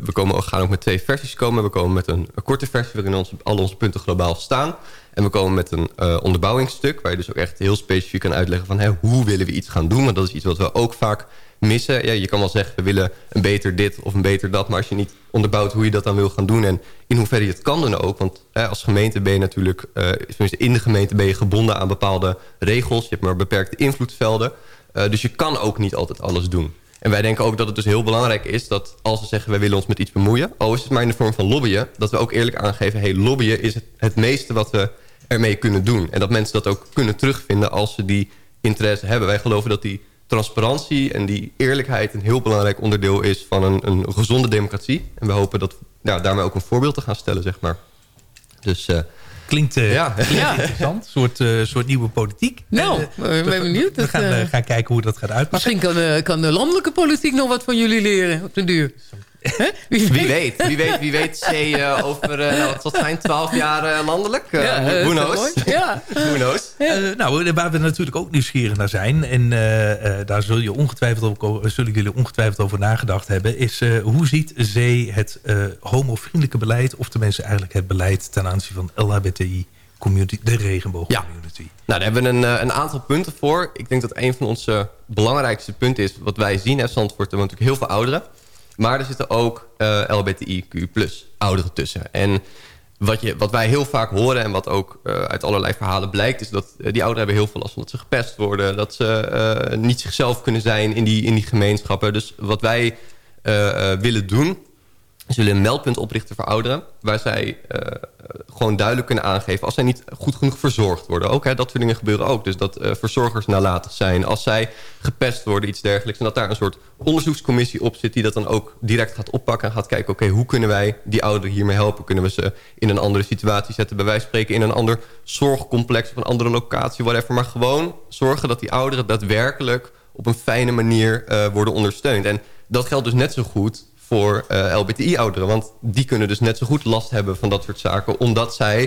we, komen, gaan ook met twee versies komen. We komen met een, korte versie waarin al onze punten globaal staan. En we komen met een uh, onderbouwingsstuk waar je dus ook echt heel specifiek kan uitleggen van hoe willen we iets gaan doen. Want dat is iets wat we ook vaak missen. Ja, je kan wel zeggen, we willen een beter dit of een beter dat. Maar als je niet onderbouwt hoe je dat dan wil gaan doen... en in hoeverre je het kan doen ook. Want als gemeente ben je natuurlijk... Uh, in de gemeente ben je gebonden aan bepaalde regels. Je hebt maar beperkte invloedsvelden. Uh, dus je kan ook niet altijd alles doen. En wij denken ook dat het dus heel belangrijk is... dat als we zeggen, wij willen ons met iets bemoeien... al is het maar in de vorm van lobbyen... dat we ook eerlijk aangeven... hey, lobbyen is het, het meeste wat we ermee kunnen doen. En dat mensen dat ook kunnen terugvinden als ze die interesse hebben. Wij geloven dat die transparantie en die eerlijkheid een heel belangrijk onderdeel is van een, een gezonde democratie. En we hopen dat nou, daarmee ook een voorbeeld te gaan stellen, zeg maar. Dus... Uh, Klinkt, uh, ja. ja. interessant. Een soort, uh, soort nieuwe politiek. Nou, ik ben benieuwd. We gaan, gaan, kijken hoe dat gaat uitpakken. Misschien kan, kan de landelijke politiek nog wat van jullie leren op de duur. Wie, wie weet. Wie weet, wie weet C uh, over, uh, wat zijn, 12 jaar uh, landelijk? ja, who knows? Ja. who knows? nou, waar we natuurlijk ook nieuwsgierig naar zijn... en daar zul je ongetwijfeld over, zullen jullie ongetwijfeld over nagedacht hebben... is hoe ziet Zee het homovriendelijke beleid... of tenminste eigenlijk het beleid ten aanzien van LHBTI community, de regenboogcommunity. Ja. Nou, daar hebben we een, een, aantal punten voor. Ik denk dat een van onze belangrijkste punten is... wat wij zien in Zandvoort, er natuurlijk heel veel ouderen... Maar er zitten ook uh, LBTIQ plus ouderen tussen. En wat, je, wat wij heel vaak horen en wat ook uh, uit allerlei verhalen blijkt... is dat uh, die ouderen hebben heel veel last van dat ze gepest worden... dat ze niet zichzelf kunnen zijn in die, in die gemeenschappen. Dus wat wij willen doen... is willen een meldpunt oprichten voor ouderen... waar zij gewoon duidelijk kunnen aangeven... als zij niet goed genoeg verzorgd worden. Ook, hè, dat soort dingen gebeuren ook. Dus dat verzorgers nalatig zijn. Als zij gepest worden, iets dergelijks. En dat daar een soort onderzoekscommissie op zit... die dat dan ook direct gaat oppakken en gaat kijken... oké, hoe kunnen wij die ouderen hiermee helpen? Kunnen we ze in een andere situatie zetten? Bij wijze van spreken in een ander zorgcomplex... of een andere locatie, whatever. Maar gewoon zorgen dat die ouderen daadwerkelijk... op een fijne manier uh, worden ondersteund. En dat geldt dus net zo goed voor uh, LBTI-ouderen. Want die kunnen dus net zo goed last hebben van dat soort zaken... omdat zij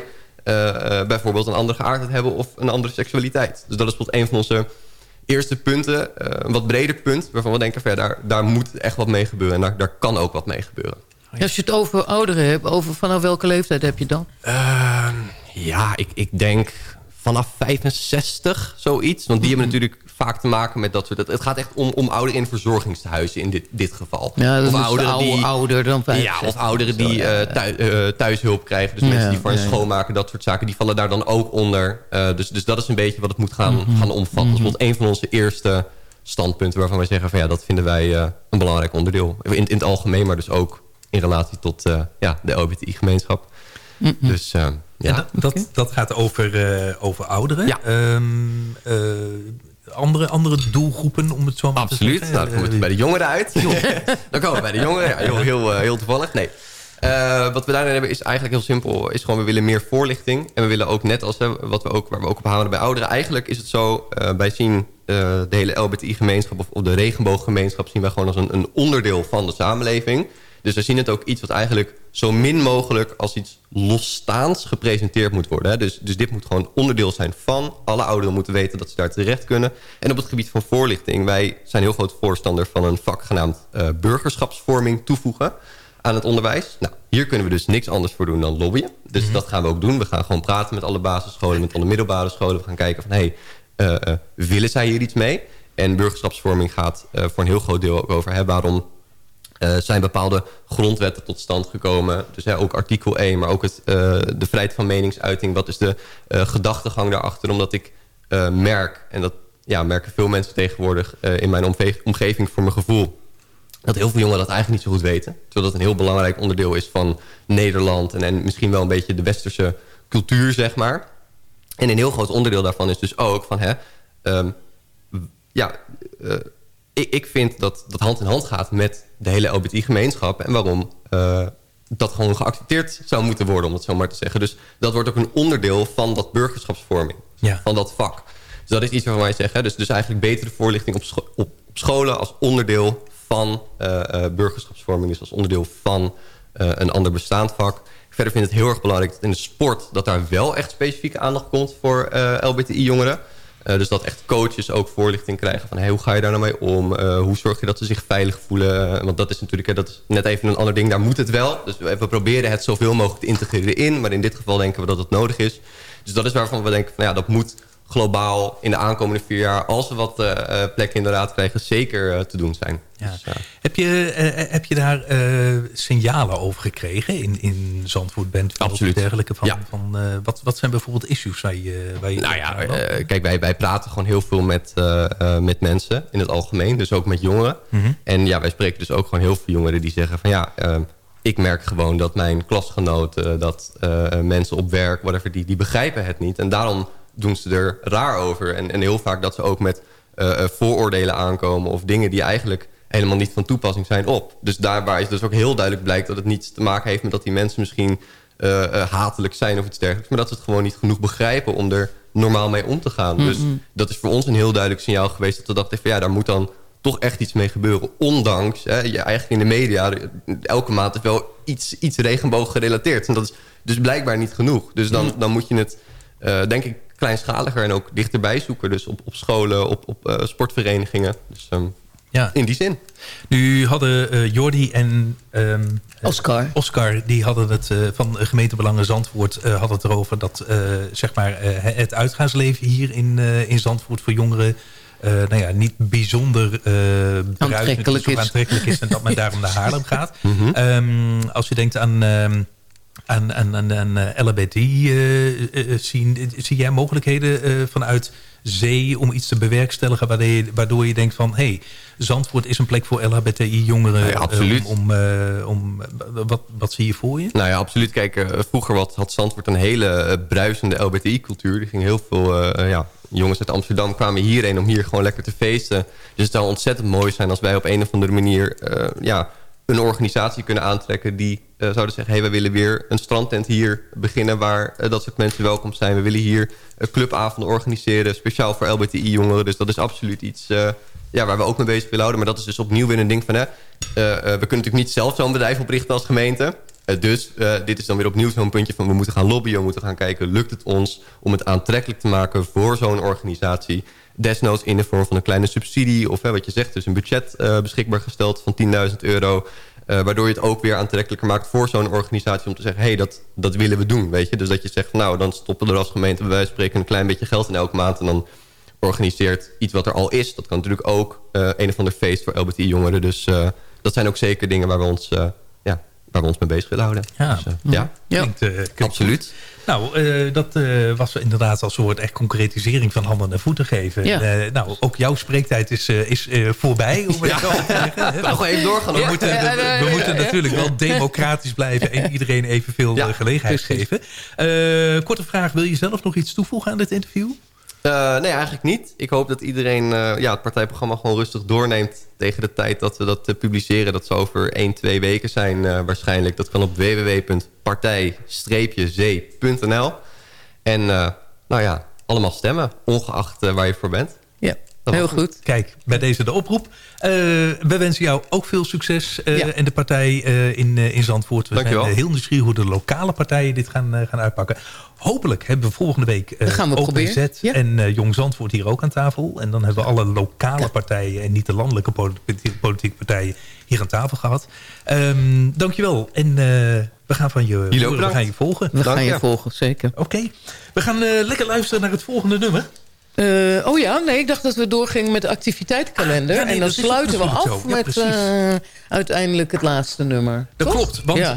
uh, bijvoorbeeld een andere geaardheid hebben... of een andere seksualiteit. Dus dat is bijvoorbeeld een van onze eerste punten, uh, een wat breder punt... waarvan we denken, van, ja, daar, daar moet echt wat mee gebeuren. En daar, daar kan ook wat mee gebeuren. Als je het over ouderen hebt, over vanaf welke leeftijd heb je dan? Uh, ja, ik, ik denk vanaf 65, zoiets. Want die hebben natuurlijk vaak te maken met dat soort... Het gaat echt om, om ouderen in verzorgingstehuizen in dit, dit geval. Ja, of ouderen oude, die, ouder dan 65. Ja, of ouderen die uh, thuis, uh, thuishulp krijgen. Dus mensen die voor ja, schoonmaken, dat soort zaken. Die vallen daar dan ook onder. Uh, dus, dus dat is een beetje wat het moet gaan, mm -hmm. gaan omvatten. Mm -hmm. Dat is bijvoorbeeld een van onze eerste standpunten... waarvan wij zeggen van ja, dat vinden wij een belangrijk onderdeel. In, in het algemeen, maar dus ook in relatie tot ja, de LBTI-gemeenschap. Mm -hmm. Dus... Ja. Dat, dat, dat, gaat over, uh, over ouderen. Ja. Um, uh, andere, andere doelgroepen, om het zo maar Absoluut. te zeggen? Nou, dan komen we bij de jongeren uit. dan komen we bij de jongeren. Ja, heel, heel, heel toevallig. Nee. Uh, wat we daarin hebben is eigenlijk heel simpel. Is gewoon, we willen meer voorlichting. En we willen ook net als wat we ook, waar we ook op houden bij ouderen. Eigenlijk is het zo, uh, wij zien de hele LBTI-gemeenschap... Of, of de regenbooggemeenschap zien wij gewoon als een, een onderdeel van de samenleving... Dus we zien het ook iets wat eigenlijk zo min mogelijk als iets losstaans gepresenteerd moet worden. Hè? Dus, dus dit moet gewoon onderdeel zijn van. Alle ouderen moeten weten dat ze daar terecht kunnen. En op het gebied van voorlichting. Wij zijn heel groot voorstander van een vak genaamd uh, burgerschapsvorming toevoegen aan het onderwijs. Nou, hier kunnen we dus niks anders voor doen dan lobbyen. Dus mm -hmm. dat gaan we ook doen. We gaan gewoon praten met alle basisscholen, met alle middelbare scholen. We gaan kijken van, hé, hey, uh, uh, willen zij hier iets mee? En burgerschapsvorming gaat voor een heel groot deel ook over... Hè, waarom uh, zijn bepaalde grondwetten tot stand gekomen. Dus hè, ook artikel 1, maar ook het, uh, de vrijheid van meningsuiting. Wat is de uh, gedachtegang daarachter? Omdat ik merk, en dat ja, merken veel mensen tegenwoordig... in mijn omgeving voor mijn gevoel... dat heel veel jongeren dat eigenlijk niet zo goed weten. Terwijl dat een heel belangrijk onderdeel is van Nederland... en, en misschien wel een beetje de westerse cultuur, zeg maar. En een heel groot onderdeel daarvan is dus ook van... Hè, um, ja, ik, ik vind dat dat hand in hand gaat met de hele LBT-gemeenschap... en waarom uh, dat gewoon geaccepteerd zou moeten worden, om het zo maar te zeggen. Dus dat wordt ook een onderdeel van dat burgerschapsvorming, ja. van dat vak. Dus dat is iets waarvan wij zeggen. Dus, dus eigenlijk betere voorlichting op, scho op, scholen als onderdeel van uh, uh, burgerschapsvorming... dus als onderdeel van een ander bestaand vak. Verder vind ik het heel erg belangrijk dat in de sport... dat daar wel echt specifieke aandacht komt voor LBTI-jongeren... Uh, dus dat echt coaches ook voorlichting krijgen van hey, hoe ga je daar nou mee om? Uh, hoe zorg je dat ze zich veilig voelen? Uh, want dat is natuurlijk dat is net even een ander ding. Daar moet het wel. Dus we, we, proberen het zoveel mogelijk te integreren in. Maar in dit geval denken we dat het nodig is. Dus dat is waarvan we denken van ja, dat moet globaal in de aankomende vier jaar... als we wat uh, plekken in de raad krijgen, zeker uh, te doen zijn. Ja. Dus, heb, je, heb je daar signalen over gekregen in, in Zandvoort, Bent Absoluut. dergelijke? Van, ja. van, wat, wat zijn bijvoorbeeld issues waar je... Waar je nou ja, kijk, wij, wij praten gewoon heel veel met, met mensen in het algemeen. Dus ook met jongeren. Mhm. Mm -hmm. En ja, wij spreken dus ook gewoon heel veel jongeren die zeggen van ja... ik merk gewoon dat mijn klasgenoten, dat mensen op werk, whatever, die, die begrijpen het niet. En daarom doen ze er raar over. En, en heel vaak dat ze ook met uh, vooroordelen aankomen... of dingen die eigenlijk helemaal niet van toepassing zijn op. Dus daarbij is dus ook heel duidelijk blijkt... dat het niets te maken heeft met dat die mensen misschien uh, uh, hatelijk zijn... of iets dergelijks, maar dat ze het gewoon niet genoeg begrijpen... om er normaal mee om te gaan. Mm -hmm. Dus dat is voor ons een heel duidelijk signaal geweest... dat we dachten van ja, daar moet dan toch echt iets mee gebeuren. Ondanks, hè, je eigenlijk in de media... elke maand is wel iets, iets regenboog gerelateerd. En dat is dus blijkbaar niet genoeg. Dus dan, dan moet je het, uh, denk ik kleinschaliger en ook dichterbij zoeken. Dus op, op scholen, op, op uh, sportverenigingen. Dus um, ja. in die zin. Nu hadden uh, Jordi en um, Oscar. Oscar, die hadden het uh, van gemeentebelangen Zandvoort... Uh, hadden het erover dat zeg maar, het uitgaansleven hier in, in Zandvoort voor jongeren... nou ja, niet bijzonder aantrekkelijk, is, aantrekkelijk is en dat men daarom naar Haarlem gaat. Mm -hmm. um, als je denkt aan aan, aan, aan, aan uh, zien. Zie jij mogelijkheden uh, vanuit zee om iets te bewerkstelligen... waardoor je, waardoor je denkt van... hé, hey, Zandvoort is een plek voor LHBTI-jongeren. Ja, absoluut. om, om, wat, wat zie je voor je? Nou ja, absoluut. Kijk, vroeger wat, had Zandvoort een hele bruisende LHBTI-cultuur. Er ging heel veel ja, jongens uit Amsterdam kwamen hierheen om hier gewoon lekker te feesten. Dus het zou ontzettend mooi zijn als wij op een of andere manier... ja, een organisatie kunnen aantrekken die uh, zouden zeggen... hey, we willen weer een strandtent hier beginnen waar uh, dat soort mensen welkom zijn. We willen hier clubavonden organiseren, speciaal voor LBTI-jongeren. Dus dat is absoluut iets ja, waar we ook mee bezig willen houden. Maar dat is dus opnieuw weer een ding van... Hè, we kunnen natuurlijk niet zelf zo'n bedrijf oprichten als gemeente. dus dit is dan weer opnieuw zo'n puntje van... we moeten gaan lobbyen, we moeten gaan kijken... lukt het ons om het aantrekkelijk te maken voor zo'n organisatie... desnoods in de vorm van een kleine subsidie... of hè, wat je zegt, dus een budget uh, beschikbaar gesteld van 10.000 euro... Uh, waardoor je het ook weer aantrekkelijker maakt voor zo'n organisatie... om te zeggen, hé, hey, dat, dat willen we doen, weet je. Dus dat je zegt, van, nou, dan stoppen we er als gemeente... bij wijze van spreken een klein beetje geld in elke maand... en dan organiseert iets wat er al is. Dat kan natuurlijk ook uh, een of ander feest voor LBT-jongeren. Dus uh, dat zijn ook zeker dingen waar we ons, ja, waar we ons mee bezig willen houden. Ja, dus, ja. ja. Klinkt, klinkt absoluut. Nou, uh, dat uh, was inderdaad als soort echt concretisering van handen en voeten geven. Ja. Uh, nou, ook jouw spreektijd is, is voorbij. Hoe ja. zeggen, Nog even doorgaan. We moeten, we, we moeten natuurlijk wel democratisch blijven... en iedereen evenveel gelegenheid geven. korte vraag, wil je zelf nog iets toevoegen aan dit interview? Uh, nee, eigenlijk niet. Ik hoop dat iedereen uh, ja, het partijprogramma gewoon rustig doorneemt... tegen de tijd dat we dat uh, publiceren. Dat zal over 1, 2 weken zijn waarschijnlijk. Dat kan op www.partij-zee.nl. En nou ja, allemaal stemmen, ongeacht waar je voor bent. Ja, heel goed. Kijk, bij deze de oproep. we wensen jou ook veel succes ja. en de partij in, in Zandvoort. We Dankjewel. zijn heel nieuwsgierig hoe de lokale partijen dit gaan, gaan uitpakken. Hopelijk hebben we volgende week uh, gaan we OPZ ja. en uh, Jong Zandvoort hier ook aan tafel. En dan hebben we alle lokale ja. partijen en niet de landelijke politieke partijen hier aan tafel gehad. Um, dankjewel. En uh, we gaan van je, horen, we gaan je volgen. We Dank gaan je volgen, zeker. Oké. Okay. We gaan lekker luisteren naar het volgende nummer. Uh, oh ja, nee, ik dacht dat we doorgingen met de activiteitskalender. Ah, ja, nee, en dan sluiten we af. Ja, met uh, uiteindelijk het laatste nummer. Dat Toch? klopt, want Ja. uh,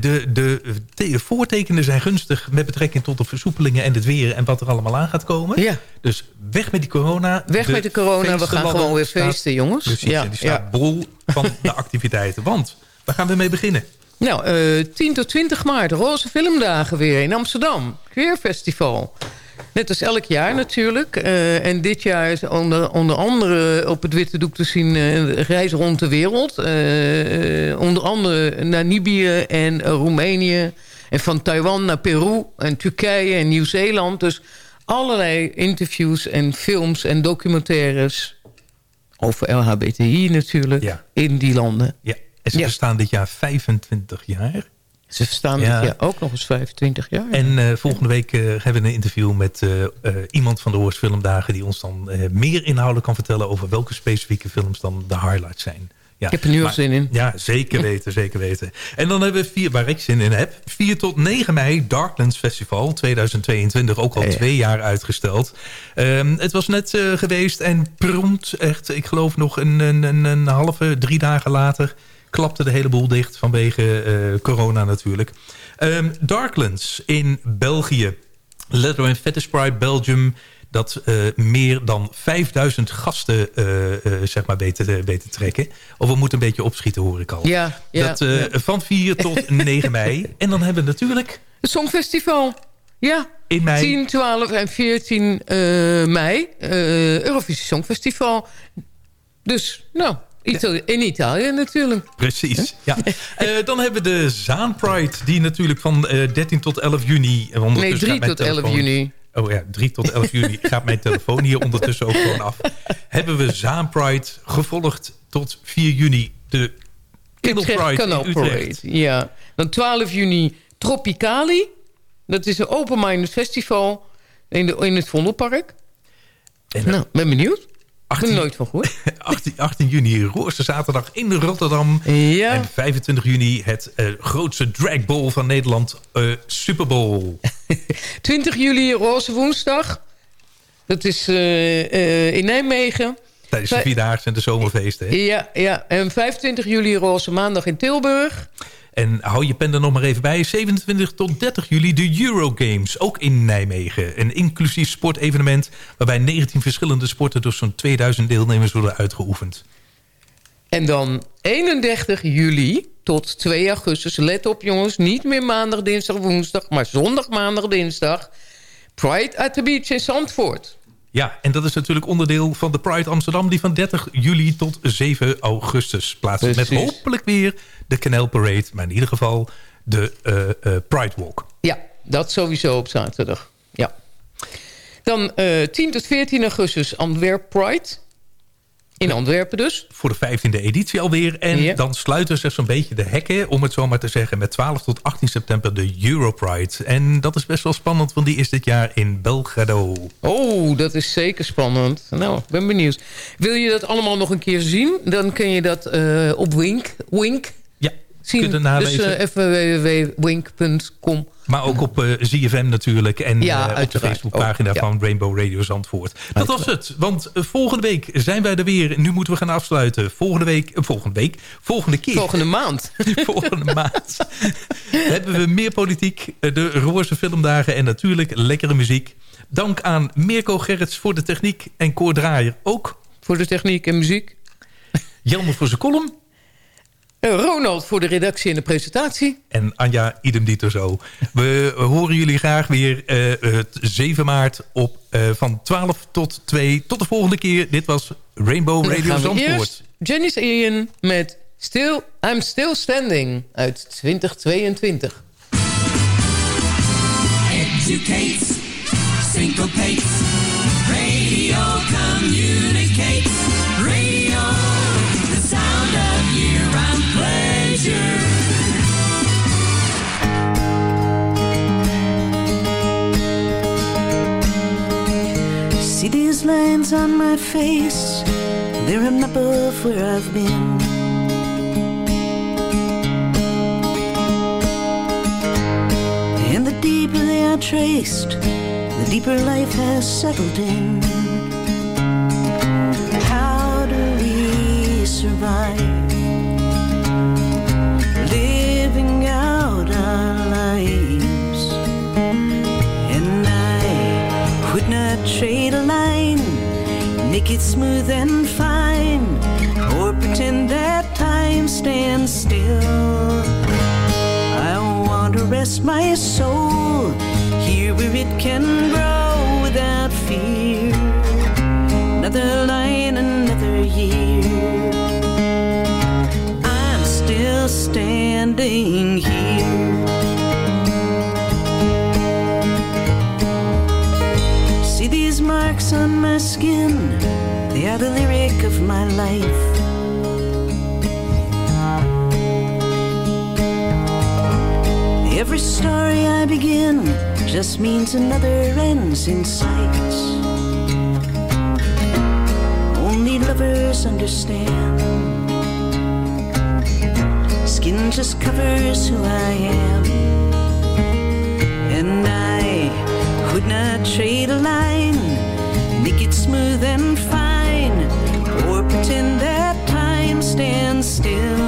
de, de te- voortekenen zijn gunstig... met betrekking tot de versoepelingen en het weer... en wat er allemaal aan gaat komen. Ja. Dus weg met die corona. Weg met de corona, we gaan gewoon weer staat- feesten, jongens. Precies, Ja, en die staat ja. bol van de activiteiten. Want, waar gaan we mee beginnen? Nou, eh 10 tot 20 maart, Roze Filmdagen weer in Amsterdam. Queerfestival. Net als elk jaar natuurlijk. Eh, en dit jaar is onder, onder andere op het witte doek te zien... eh, reis rond de wereld. Eh, onder andere Namibië en Roemenië. En van Taiwan naar Peru en Turkije en Nieuw-Zeeland. Dus allerlei interviews en films en documentaires... over LHBTI natuurlijk, in die landen. Ja, en ze bestaan dit jaar 25 jaar. Ze staan Ja. dit jaar ook nog eens 25 jaar. En eh, volgende week eh, hebben we een interview met eh, iemand van de Horst Filmdagen... die ons dan meer inhoudelijk kan vertellen... over welke specifieke films dan de highlights zijn. Ja, Ik heb er nu al zin in. Ja, zeker weten, zeker weten. En dan hebben we vier, waar ik zin in heb... 4 tot 9 mei Darklands Festival 2022. Ook al Ja, ja. twee jaar uitgesteld. Ehm, het was net geweest en prompt echt... ik geloof nog een, een, een, een halve, drie dagen later... klapte de hele boel dicht vanwege eh, corona natuurlijk. Ehm, Darklands in België. Leather and Fetish Pride Belgium... dat eh, meer dan 5000 gasten eh, zeg maar weten, weten trekken. Of we moeten een beetje opschieten, hoor ik al. Ja, ja, dat, ja. Van 4 tot 9 mei. En dan hebben we natuurlijk Het Songfestival. Ja. in mei... 10, 12 en 14 eh, mei. Eurovisie Songfestival. Dus, nou, Italië, in Italië natuurlijk. Precies, ja. Eh, dan hebben we de Zaan Pride, die natuurlijk van eh, 13 tot 11 juni... en ondertussen Nee, 3 gaat mijn tot 11 telefoon- juni. Oh ja, 3 tot 11 juni gaat mijn telefoon hier ondertussen ook gewoon af. Hebben we Zaan Pride, gevolgd tot 4 juni de Utrecht Pride Canal in Utrecht. Parade. Ja. Dan 12 juni Tropicali. Dat is een open-minded festival in, de, in het Vondelpark. nou, ben benieuwd. Ik heb er nooit van gehoord. 18, 18 juni Roorse Zaterdag in Rotterdam. Ja. En 25 juni het eh, grootste dragball van Nederland, eh Super Bowl. 20 juli Roze Woensdag. Dat is eh, in Nijmegen. Tijdens de Vierdaagse en de zomerfeesten. hè? Ja, ja, en 25 juli Roze Maandag in Tilburg. En hou je pen er nog maar even bij. 27 tot 30 juli de Eurogames, ook in Nijmegen. Een inclusief sportevenement waarbij 19 verschillende sporten... door zo'n 2000 deelnemers worden uitgeoefend. En dan 31 juli tot 2 augustus. Let op jongens, niet meer maandag, dinsdag, woensdag... maar zondag, maandag, dinsdag. Pride at the Beach in Zandvoort. Ja, en dat is natuurlijk onderdeel van de Pride Amsterdam... die van 30 juli tot 7 augustus plaatsvindt. Met hopelijk weer de Canal Parade... maar in ieder geval de eh, eh, Pride Walk. Ja, dat sowieso op zaterdag. Ja. Dan eh 10 tot 14 augustus Antwerp Pride. In Antwerpen dus. Voor de 15e editie alweer. En Ja. dan sluiten zich zo'n beetje de hekken... om het zo maar te zeggen... met 12 tot 18 september de Europride. En dat is best wel spannend... want die is dit jaar in Belgrado. Oh, dat is zeker spannend. Nou, ik ben benieuwd. Wil je dat allemaal nog een keer zien? Dan kun je dat eh, op Wink, Wink Ja, zien. dus nalezen. eh, even www.wink.com. Maar ook op eh ZFM natuurlijk. En Ja, eh, op de. Facebookpagina Oh, van Rainbow Radio Zandvoort. Dat was het. Want eh, volgende week zijn wij er weer. Nu moeten we gaan afsluiten. Volgende week, volgende week, volgende keer. Volgende maand. volgende maand hebben we meer politiek. De Roorse Filmdagen en natuurlijk lekkere muziek. Dank aan Mirko Gerrits voor de techniek. En Koor Draaier ook. Voor de techniek en muziek. Jelmer voor zijn column. Eh, Ronald voor de redactie en de presentatie. En Anja, idem dito zo. We horen jullie graag weer eh, het 7 maart op eh, van 12 tot 2. Tot de volgende keer. Dit was Rainbow Dan Radio Zandvoort. eerst Janice Ian met Still, I'm Still Standing uit 2022. Educates, syncopates, these lines on my face, they're a map of where I've been. And the deeper they are traced, the deeper life has settled in. My soul. Here where it can grow story I begin just means another ends in sight. Only lovers understand. Skin just covers who I am. And I would not trade a line, make it smooth and fine, or pretend that time stands still.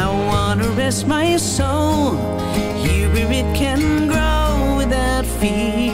I wanna rest my soul Be.